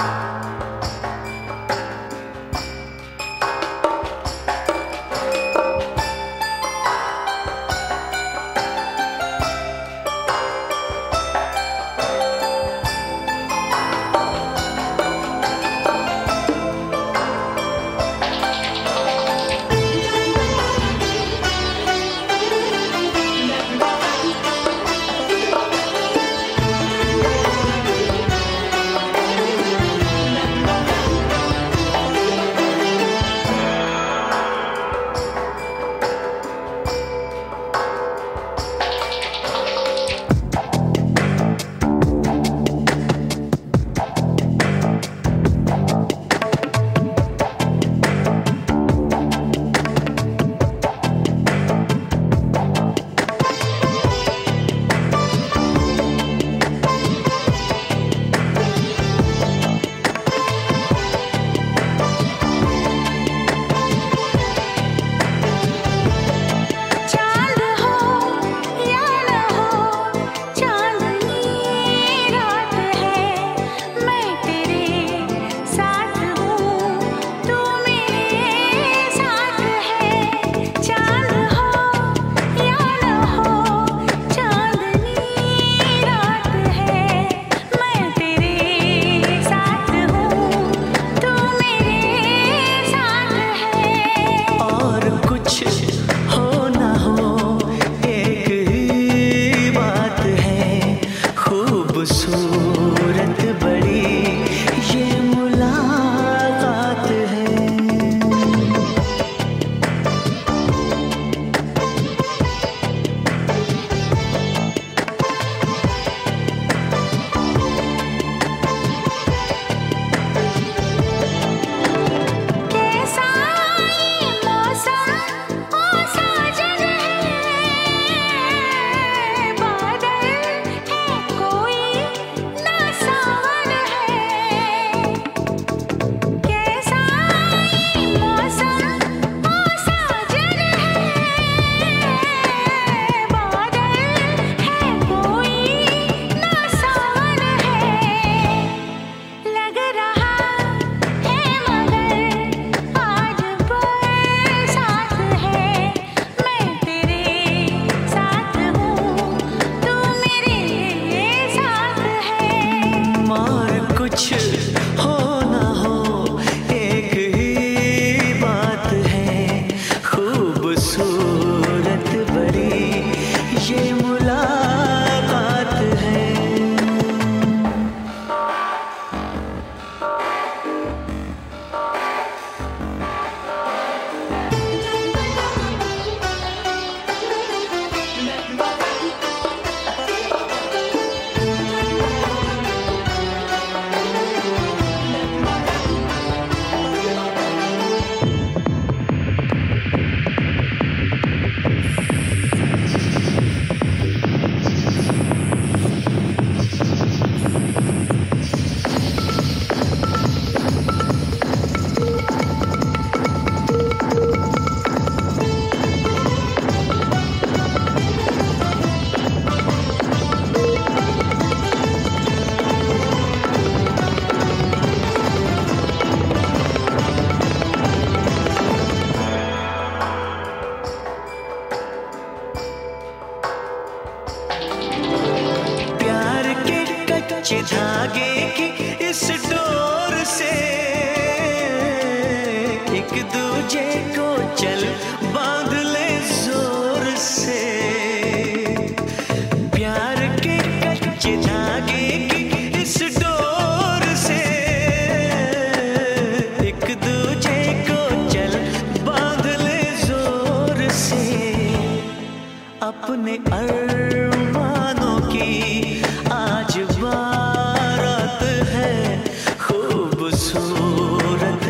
Música खूबसूरत बड़ी ये खींचे धागे की इस डोर से। एक दूजे को चल बाँध ले ज़ोर से। प्यार के कच्चे धागे की इस डोर से। एक दूजे को चल बाँध ले ज़ोर से। अपने अरमानों की आज बारात है खूबसूरत